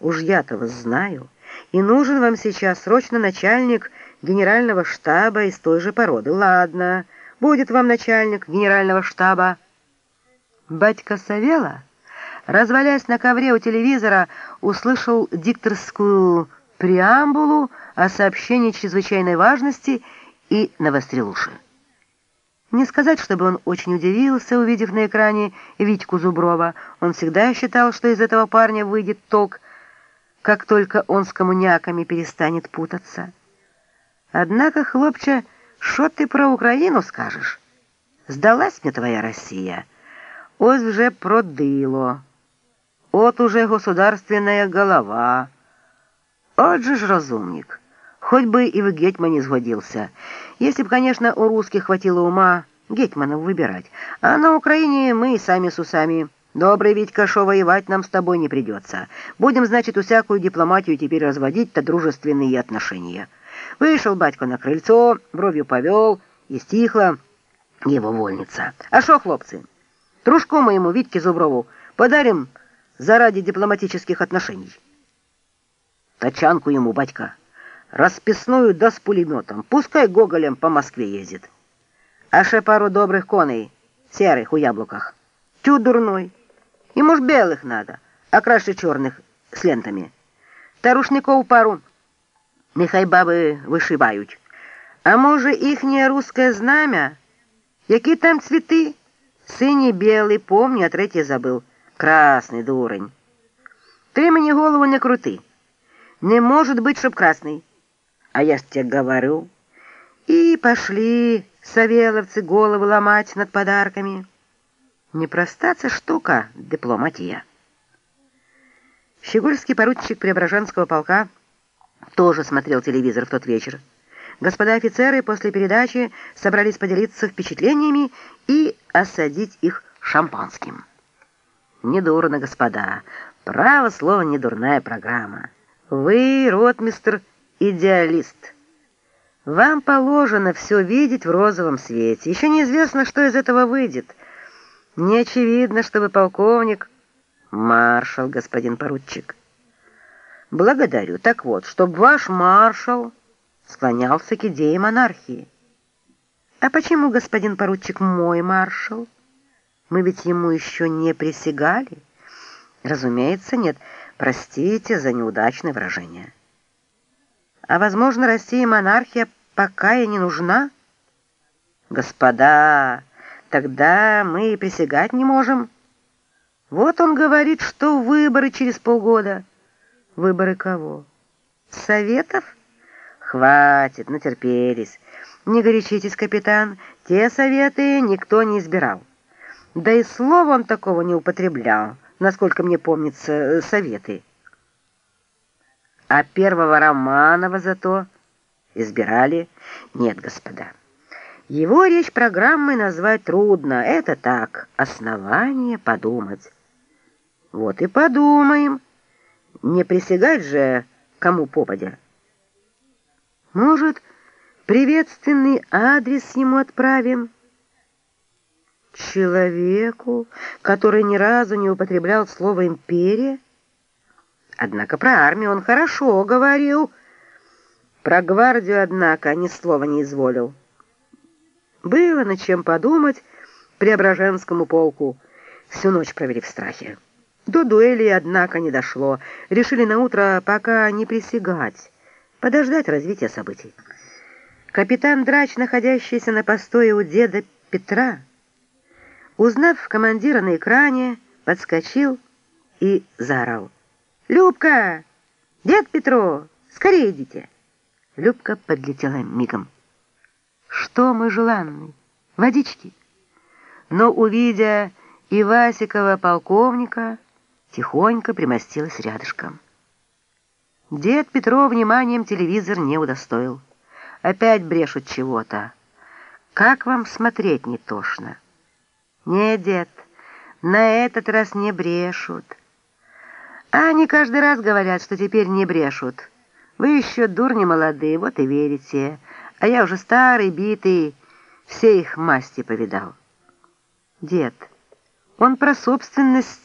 Уж я-то вас знаю. И нужен вам сейчас срочно начальник генерального штаба из той же породы. Ладно, будет вам начальник генерального штаба. Батька Савела, развалясь на ковре у телевизора, услышал дикторскую преамбулу о сообщении чрезвычайной важности и навострил. Не сказать, чтобы он очень удивился, увидев на экране Витьку Зуброва. Он всегда считал, что из этого парня выйдет толк, как только он с коммуняками перестанет путаться. Однако, хлопче, что ты про Украину скажешь? Сдалась мне твоя Россия? Ось вже продило. От уже государственная голова. От же ж разумник. Хоть бы и в гетьмане сгодился. Если бы, конечно, у русских хватило ума гетьманов выбирать. А на Украине мы и сами с усами. Добрый Витька, шо воевать нам с тобой не придется. Будем, значит, усякую дипломатию теперь разводить-то дружественные отношения. Вышел батько на крыльцо, бровью повел, и стихла его вольница. А шо, хлопцы, дружку моему Витьке Зуброву подарим заради дипломатических отношений. Тачанку ему, батька расписную да с пулеметом. Пускай Гоголем по Москве ездит. А ще пару добрых коней, серых у яблоках. Тю дурной. Ему ж белых надо, а краще черных с лентами. Та рушников пару нехай баби вишивають. А може, їхнє русське знамя? Які там цвіти? Синій, білий, помню, а третій забив. Красний дурень. Ти мені голову не крути. Не может быть, чтоб красный. А я ж тебе говорю. И пошли савеловцы головы ломать над подарками. Непростаться штука дипломатия. Щегольский поручик Преображенского полка тоже смотрел телевизор в тот вечер. Господа офицеры после передачи собрались поделиться впечатлениями и осадить их шампанским. Недурно, господа. Право слово, недурная программа. Вы, ротмистр, идеалист. Вам положено все видеть в розовом свете. Еще неизвестно, что из этого выйдет. Не очевидно, чтобы полковник... Маршал, господин поручик. Благодарю. Так вот, чтобы ваш маршал склонялся к идее монархии. А почему, господин поручик, мой маршал? Мы ведь ему еще не присягали. Разумеется, нет. Простите за неудачное выражение. А, возможно, России монархия пока и не нужна? Господа, тогда мы и присягать не можем. Вот он говорит, что выборы через полгода. Выборы кого? Советов? Хватит, натерпелись. Не горячитесь, капитан, те советы никто не избирал. Да и слова он такого не употреблял, насколько мне помнится, советы. А первого Романова зато избирали? Нет, господа. Его речь программой назвать трудно. Это так, основание подумать. Вот и подумаем. Не присягать же кому попадя. Может, приветственный адрес ему отправим? Человеку, который ни разу не употреблял слово «империя»? Однако про армию он хорошо говорил. Про гвардию, однако, ни слова не изволил. Было над чем подумать Преображенскому полку. Всю ночь провели в страхе. До дуэли, однако, не дошло. Решили на утро пока не присягать, подождать развития событий. Капитан Драч, находящийся на постое у деда Петра, узнав командира на экране, подскочил и заорал. «Любка! Дед Петро! Скорее идите!» Любка подлетела мигом. «Что мы желанный? Водички!» Но, увидя Ивасикова полковника, тихонько примостилась рядышком. Дед Петро вниманием телевизор не удостоил. Опять брешут чего-то. Как вам смотреть не тошно? Нет, дед, на этот раз не брешут. А они каждый раз говорят, что теперь не брешут. Вы еще дурни молодые, вот и верите. А я уже старый, битый, все их масти повидал. Дед, он про собственность